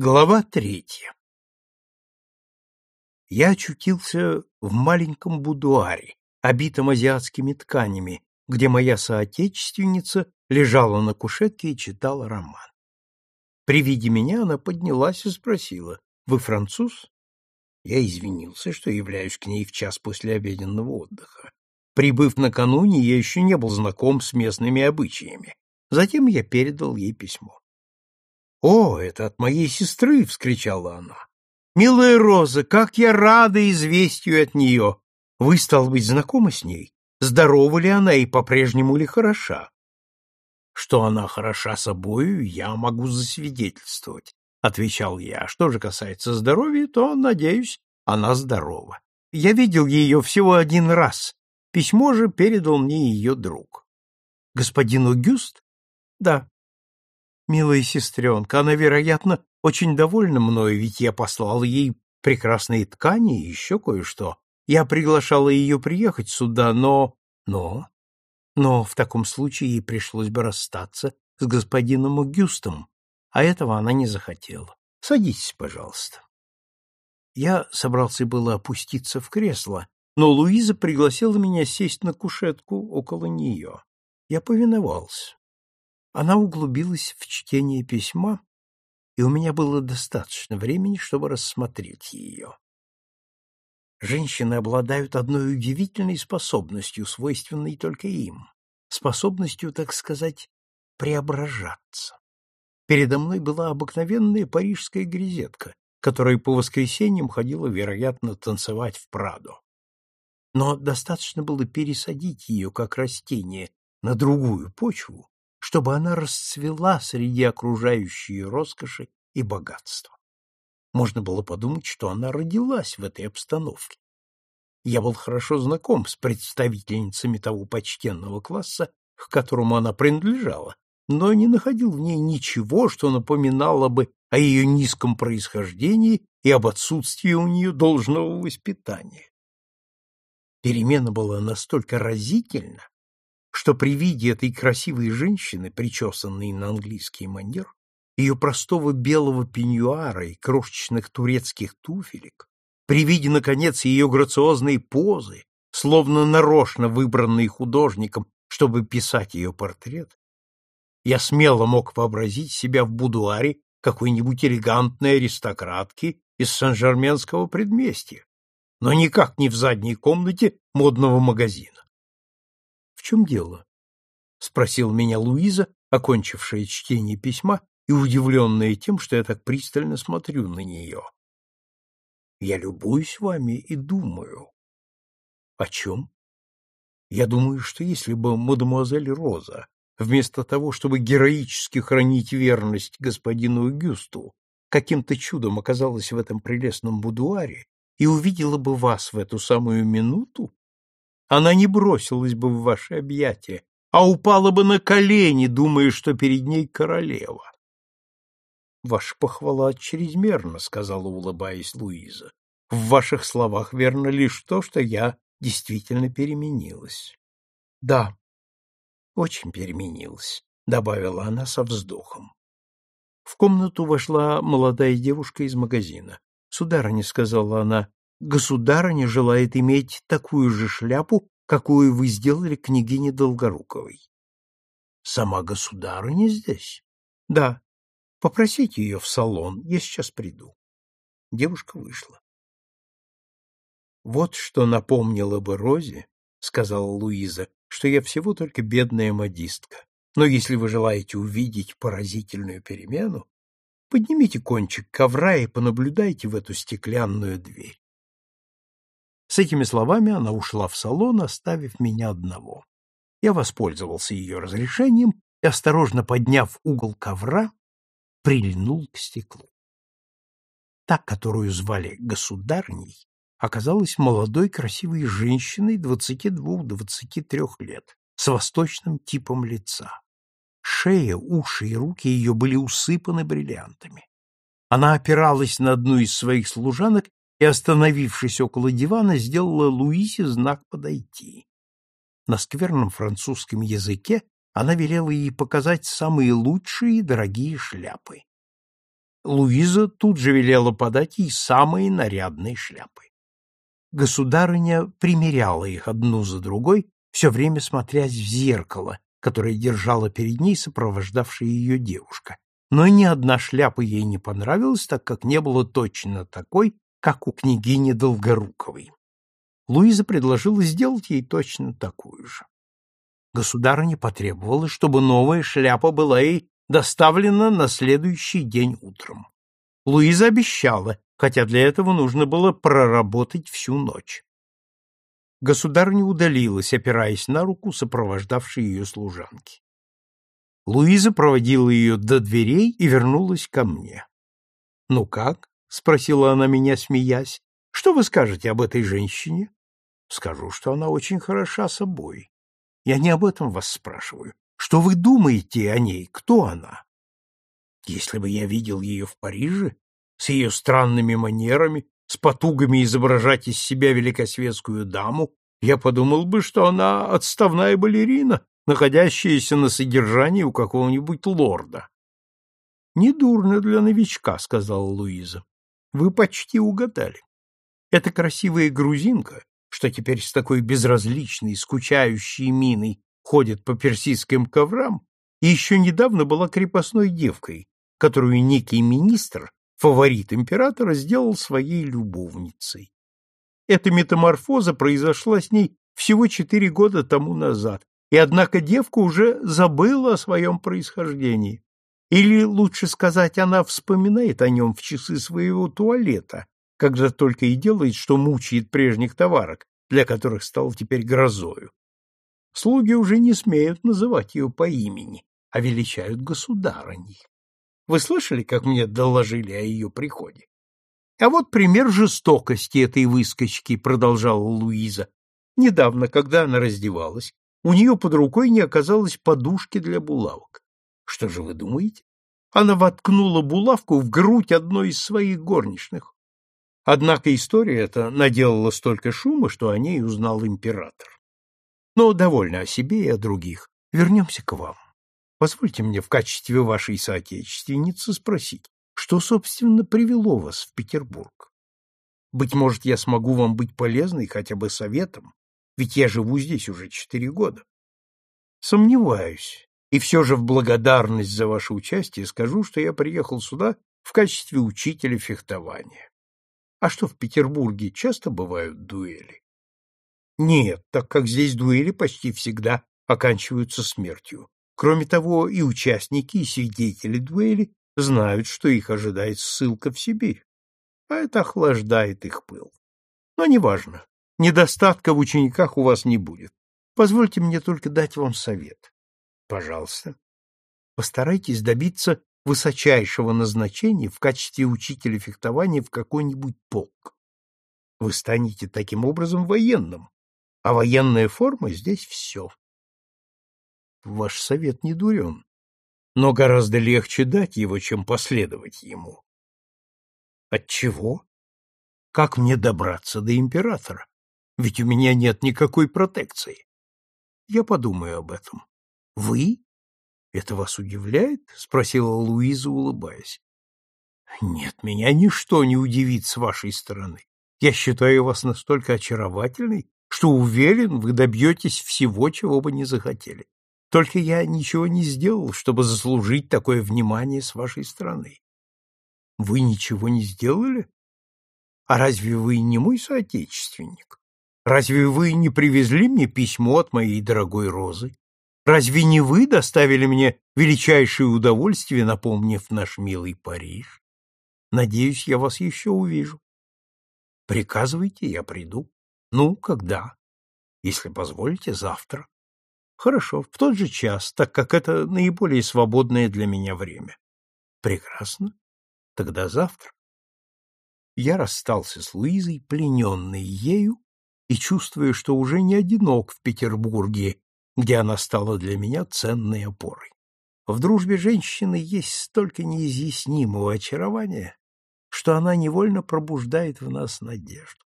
Глава третья Я очутился в маленьком будуаре, обитом азиатскими тканями, где моя соотечественница лежала на кушетке и читала роман. При виде меня она поднялась и спросила, «Вы француз?» Я извинился, что являюсь к ней в час после обеденного отдыха. Прибыв накануне, я еще не был знаком с местными обычаями. Затем я передал ей письмо. «О, это от моей сестры!» — вскричала она. «Милая Роза, как я рада известию от нее! Вы, стал быть, знакомы с ней? Здорова ли она и по-прежнему ли хороша?» «Что она хороша собою, я могу засвидетельствовать», — отвечал я. «Что же касается здоровья, то, надеюсь, она здорова. Я видел ее всего один раз. Письмо же передал мне ее друг». «Господин Огюст?» «Да, Милая сестренка, она, вероятно, очень довольна мною, ведь я послал ей прекрасные ткани и еще кое-что. Я приглашала ее приехать сюда, но... Но... Но в таком случае ей пришлось бы расстаться с господином Огюстом, а этого она не захотела. Садитесь, пожалуйста. Я собрался было опуститься в кресло, но Луиза пригласила меня сесть на кушетку около нее. Я повиновался. Она углубилась в чтение письма, и у меня было достаточно времени, чтобы рассмотреть ее. Женщины обладают одной удивительной способностью, свойственной только им, способностью, так сказать, преображаться. Передо мной была обыкновенная парижская грезетка, которая по воскресеньям ходила, вероятно, танцевать в Прадо. Но достаточно было пересадить ее, как растение, на другую почву, чтобы она расцвела среди окружающей роскоши и богатства. Можно было подумать, что она родилась в этой обстановке. Я был хорошо знаком с представительницами того почтенного класса, к которому она принадлежала, но не находил в ней ничего, что напоминало бы о ее низком происхождении и об отсутствии у нее должного воспитания. Перемена была настолько разительна, что при виде этой красивой женщины, причесанной на английский манер, ее простого белого пеньюара и крошечных турецких туфелек, при виде, наконец, ее грациозной позы, словно нарочно выбранной художником, чтобы писать ее портрет, я смело мог вообразить себя в будуаре какой-нибудь элегантной аристократки из Сан-Жерменского предместья, но никак не в задней комнате модного магазина чем дело? — спросил меня Луиза, окончившая чтение письма и удивленная тем, что я так пристально смотрю на нее. — Я любуюсь вами и думаю. — О чем? — Я думаю, что если бы мадемуазель Роза, вместо того, чтобы героически хранить верность господину Гюсту, каким-то чудом оказалась в этом прелестном будуаре и увидела бы вас в эту самую минуту, она не бросилась бы в ваши объятия, а упала бы на колени, думая, что перед ней королева. — Ваша похвала чрезмерна, — сказала, улыбаясь Луиза. — В ваших словах верно лишь то, что я действительно переменилась. — Да, очень переменилась, — добавила она со вздохом. В комнату вошла молодая девушка из магазина. — Сударыня, — сказала она, государыня желает иметь такую же шляпу, какую вы сделали княгине Долгоруковой. Сама государыня здесь? Да. Попросите ее в салон, я сейчас приду. Девушка вышла. Вот что напомнило бы Розе, сказала Луиза, что я всего только бедная модистка. Но если вы желаете увидеть поразительную перемену, поднимите кончик ковра и понаблюдайте в эту стеклянную дверь. С этими словами она ушла в салон, оставив меня одного. Я воспользовался ее разрешением и, осторожно подняв угол ковра, прильнул к стеклу. Та, которую звали государней, оказалась молодой красивой женщиной 22-23 лет, с восточным типом лица. Шея, уши и руки ее были усыпаны бриллиантами. Она опиралась на одну из своих служанок и, остановившись около дивана, сделала Луисе знак подойти. На скверном французском языке она велела ей показать самые лучшие и дорогие шляпы. Луиза тут же велела подать ей самые нарядные шляпы. Государыня примеряла их одну за другой, все время смотрясь в зеркало, которое держала перед ней сопровождавшая ее девушка. Но ни одна шляпа ей не понравилась, так как не было точно такой, как у княгини Долгоруковой. Луиза предложила сделать ей точно такую же. Государыня потребовала, чтобы новая шляпа была ей доставлена на следующий день утром. Луиза обещала, хотя для этого нужно было проработать всю ночь. Государыня удалилась, опираясь на руку сопровождавшей ее служанки. Луиза проводила ее до дверей и вернулась ко мне. — Ну как? — спросила она меня, смеясь. — Что вы скажете об этой женщине? — Скажу, что она очень хороша собой. Я не об этом вас спрашиваю. Что вы думаете о ней? Кто она? Если бы я видел ее в Париже, с ее странными манерами, с потугами изображать из себя великосветскую даму, я подумал бы, что она отставная балерина, находящаяся на содержании у какого-нибудь лорда. — Недурно для новичка, — сказала Луиза. — Вы почти угадали. Эта красивая грузинка, что теперь с такой безразличной, скучающей миной ходит по персидским коврам, и еще недавно была крепостной девкой, которую некий министр фаворит императора сделал своей любовницей. Эта метаморфоза произошла с ней всего четыре года тому назад, и однако девка уже забыла о своем происхождении. Или, лучше сказать, она вспоминает о нем в часы своего туалета, когда только и делает, что мучает прежних товарок, для которых стал теперь грозою. Слуги уже не смеют называть ее по имени, а величают государыней. Вы слышали, как мне доложили о ее приходе? А вот пример жестокости этой выскочки, продолжала Луиза. Недавно, когда она раздевалась, у нее под рукой не оказалось подушки для булавок. Что же вы думаете? Она воткнула булавку в грудь одной из своих горничных. Однако история эта наделала столько шума, что о ней узнал император. Но довольно о себе и о других. Вернемся к вам. Позвольте мне в качестве вашей соотечественницы спросить, что, собственно, привело вас в Петербург? Быть может, я смогу вам быть полезной хотя бы советом, ведь я живу здесь уже четыре года. Сомневаюсь, и все же в благодарность за ваше участие скажу, что я приехал сюда в качестве учителя фехтования. А что в Петербурге часто бывают дуэли? Нет, так как здесь дуэли почти всегда оканчиваются смертью. Кроме того, и участники, и свидетели дуэли знают, что их ожидает ссылка в Сибирь, а это охлаждает их пыл. Но неважно, недостатка в учениках у вас не будет. Позвольте мне только дать вам совет. Пожалуйста. Постарайтесь добиться высочайшего назначения в качестве учителя фехтования в какой-нибудь полк. Вы станете таким образом военным, а военная форма здесь все. Ваш совет не дурен, но гораздо легче дать его, чем последовать ему. Отчего? Как мне добраться до императора? Ведь у меня нет никакой протекции. Я подумаю об этом. Вы? Это вас удивляет? спросила Луиза, улыбаясь. Нет, меня ничто не удивит с вашей стороны. Я считаю вас настолько очаровательной, что уверен, вы добьетесь всего, чего бы не захотели. Только я ничего не сделал, чтобы заслужить такое внимание с вашей стороны. Вы ничего не сделали? А разве вы не мой соотечественник? Разве вы не привезли мне письмо от моей дорогой Розы? Разве не вы доставили мне величайшее удовольствие, напомнив наш милый Париж? Надеюсь, я вас еще увижу. Приказывайте, я приду. Ну, когда? Если позволите, завтра. Хорошо, в тот же час, так как это наиболее свободное для меня время. Прекрасно. Тогда завтра. Я расстался с Луизой, плененной ею, и чувствуя, что уже не одинок в Петербурге, где она стала для меня ценной опорой. В дружбе женщины есть столько неизъяснимого очарования, что она невольно пробуждает в нас надежду.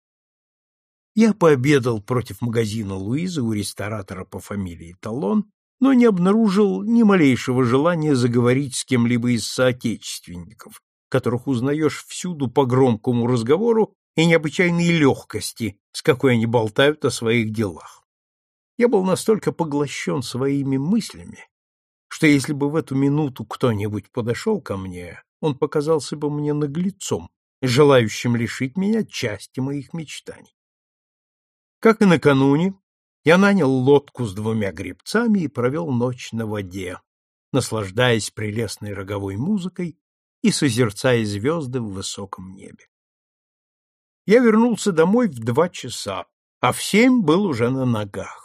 Я пообедал против магазина Луизы у ресторатора по фамилии Талон, но не обнаружил ни малейшего желания заговорить с кем-либо из соотечественников, которых узнаешь всюду по громкому разговору и необычайной легкости, с какой они болтают о своих делах. Я был настолько поглощен своими мыслями, что если бы в эту минуту кто-нибудь подошел ко мне, он показался бы мне наглецом, желающим лишить меня части моих мечтаний. Как и накануне, я нанял лодку с двумя гребцами и провел ночь на воде, наслаждаясь прелестной роговой музыкой и созерцая звезды в высоком небе. Я вернулся домой в два часа, а в семь был уже на ногах.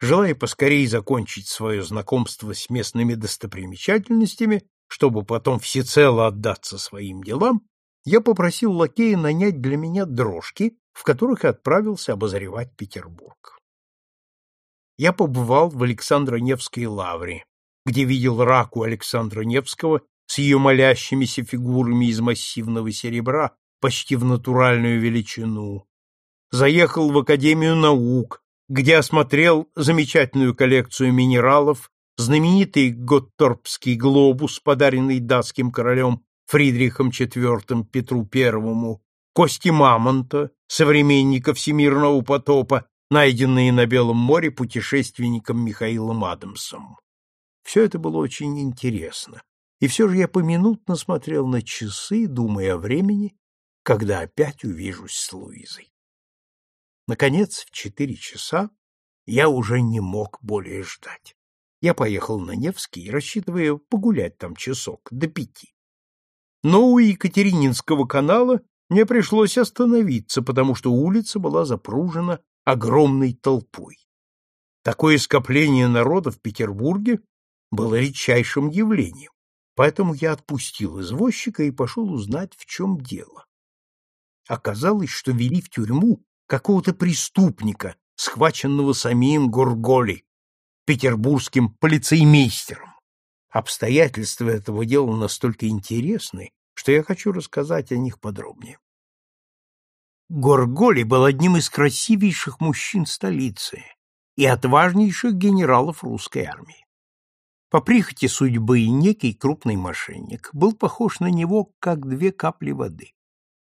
Желая поскорее закончить свое знакомство с местными достопримечательностями, чтобы потом всецело отдаться своим делам, я попросил лакея нанять для меня дрожки, в которых отправился обозревать Петербург. Я побывал в Александро-Невской лавре, где видел раку Александра Невского с ее молящимися фигурами из массивного серебра почти в натуральную величину. Заехал в Академию наук, где осмотрел замечательную коллекцию минералов, знаменитый Готторпский глобус, подаренный датским королем Фридрихом IV Петру I, кости мамонта, современника всемирного потопа, найденные на Белом море путешественником Михаилом Адамсом. Все это было очень интересно, и все же я поминутно смотрел на часы, думая о времени, когда опять увижусь с Луизой. Наконец, в четыре часа я уже не мог более ждать. Я поехал на Невский, рассчитывая погулять там часок до пяти. Но у Екатерининского канала мне пришлось остановиться, потому что улица была запружена огромной толпой. Такое скопление народа в Петербурге было редчайшим явлением, поэтому я отпустил извозчика и пошел узнать, в чем дело. Оказалось, что вели в тюрьму какого-то преступника, схваченного самим Горголи, петербургским полицеймейстером. Обстоятельства этого дела настолько интересны, что я хочу рассказать о них подробнее. Горголи был одним из красивейших мужчин столицы и отважнейших генералов русской армии. По прихоти судьбы некий крупный мошенник был похож на него, как две капли воды.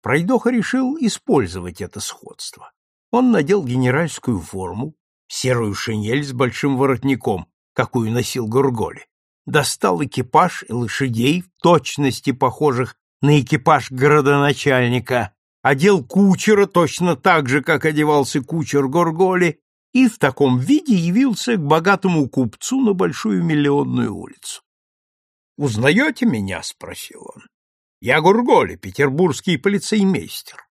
Пройдоха решил использовать это сходство. Он надел генеральскую форму, серую шинель с большим воротником, какую носил Гурголи, достал экипаж и лошадей, в точности похожих на экипаж городоначальника, одел кучера точно так же, как одевался кучер Горголи, и в таком виде явился к богатому купцу на Большую Миллионную улицу. «Узнаете меня?» — спросил он. «Я Гурголи, петербургский полицеймейстер».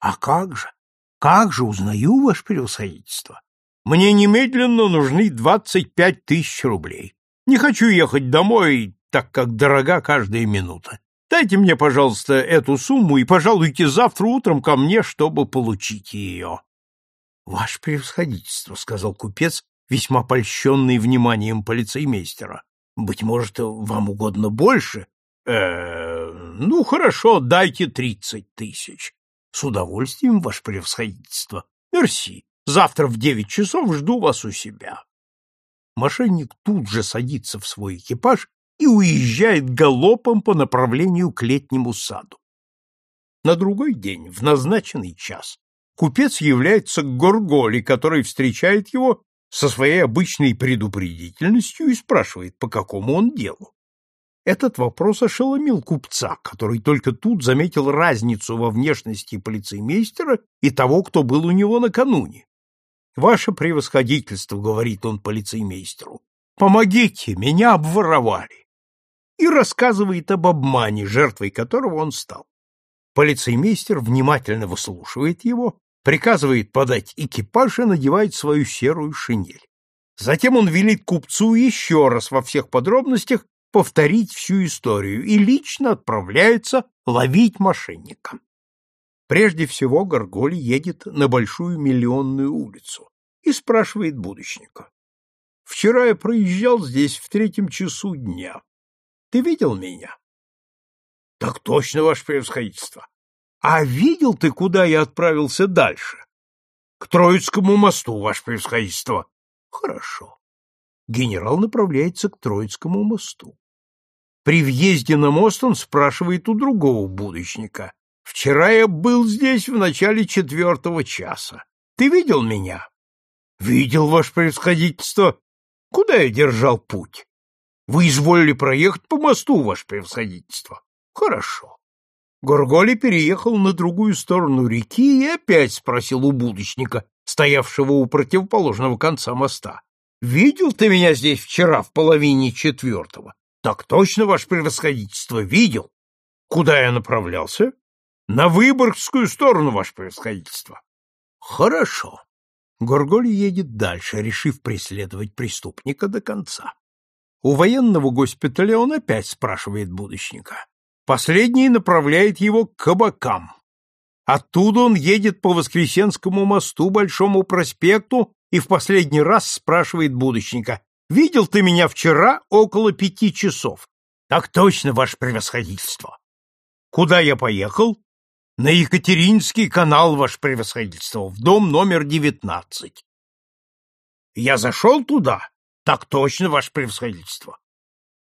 «А как же? Как же узнаю, ваше превосходительство? Мне немедленно нужны двадцать пять тысяч рублей. Не хочу ехать домой, так как дорога каждая минута. Дайте мне, пожалуйста, эту сумму и пожалуйте завтра утром ко мне, чтобы получить ее. — Ваше превосходительство, — сказал купец, весьма польщенный вниманием полицеймейстера. — Быть может, вам угодно больше? Э, ну, хорошо, дайте тридцать тысяч. — С удовольствием, ваше превосходительство. Мерси. Завтра в девять часов жду вас у себя. Мошенник тут же садится в свой экипаж и уезжает галопом по направлению к летнему саду. На другой день, в назначенный час, купец является к Горголи, который встречает его со своей обычной предупредительностью и спрашивает, по какому он делу. Этот вопрос ошеломил купца, который только тут заметил разницу во внешности полицеймейстера и того, кто был у него накануне. «Ваше превосходительство», — говорит он полицеймейстеру, — «помогите, меня обворовали». И рассказывает об обмане, жертвой которого он стал. Полицеймейстер внимательно выслушивает его, приказывает подать экипаж и надевает свою серую шинель. Затем он велит купцу еще раз во всех подробностях повторить всю историю и лично отправляется ловить мошенника. Прежде всего Горголь едет на Большую Миллионную улицу и спрашивает будущника. «Вчера я проезжал здесь в третьем часу дня. Ты видел меня?» «Так точно, ваше превосходительство. А видел ты, куда я отправился дальше?» «К Троицкому мосту, ваше превосходительство». «Хорошо». Генерал направляется к Троицкому мосту. При въезде на мост он спрашивает у другого будочника. «Вчера я был здесь в начале четвертого часа. Ты видел меня?» «Видел, ваше превосходительство. Куда я держал путь?» «Вы изволили проехать по мосту, ваше превосходительство». «Хорошо». Горголи переехал на другую сторону реки и опять спросил у будочника, стоявшего у противоположного конца моста. «Видел ты меня здесь вчера в половине четвертого?» «Так точно, ваше превосходительство, видел». «Куда я направлялся?» «На Выборгскую сторону, ваше превосходительство». «Хорошо». Горголь едет дальше, решив преследовать преступника до конца. У военного госпиталя он опять спрашивает будущника. Последний направляет его к кабакам. Оттуда он едет по Воскресенскому мосту, Большому проспекту и в последний раз спрашивает будущника. «Видел ты меня вчера около пяти часов?» «Так точно, ваше превосходительство». «Куда я поехал?» «На Екатеринский канал, ваше превосходительство, в дом номер девятнадцать». «Я зашел туда?» «Так точно, ваше превосходительство».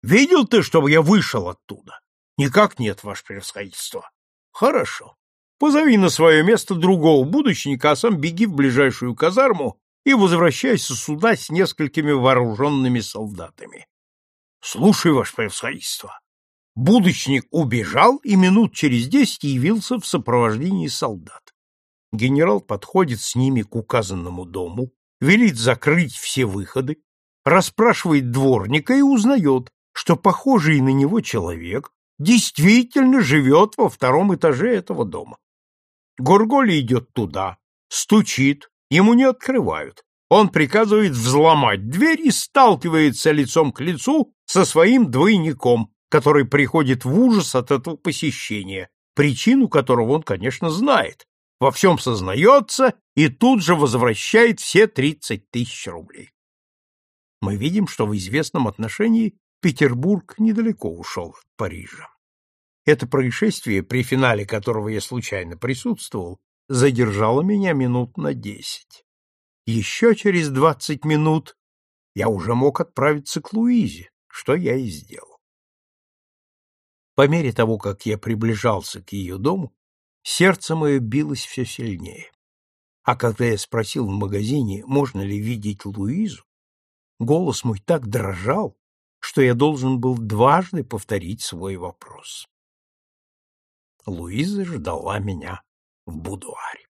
«Видел ты, чтобы я вышел оттуда?» «Никак нет, ваше превосходительство». «Хорошо. Позови на свое место другого будущника, а сам беги в ближайшую казарму и возвращайся сюда с несколькими вооруженными солдатами. Слушай, ваше превосходительство. Будущник убежал и минут через десять явился в сопровождении солдат. Генерал подходит с ними к указанному дому, велит закрыть все выходы, расспрашивает дворника и узнает, что похожий на него человек действительно живет во втором этаже этого дома. Горголи идет туда, стучит, ему не открывают. Он приказывает взломать дверь и сталкивается лицом к лицу со своим двойником, который приходит в ужас от этого посещения, причину которого он, конечно, знает, во всем сознается и тут же возвращает все тридцать тысяч рублей. Мы видим, что в известном отношении Петербург недалеко ушел от Парижа. Это происшествие, при финале которого я случайно присутствовал, задержало меня минут на десять. Еще через двадцать минут я уже мог отправиться к Луизе, что я и сделал. По мере того, как я приближался к ее дому, сердце мое билось все сильнее. А когда я спросил в магазине, можно ли видеть Луизу, голос мой так дрожал, что я должен был дважды повторить свой вопрос. Луиза ждала меня в будуаре.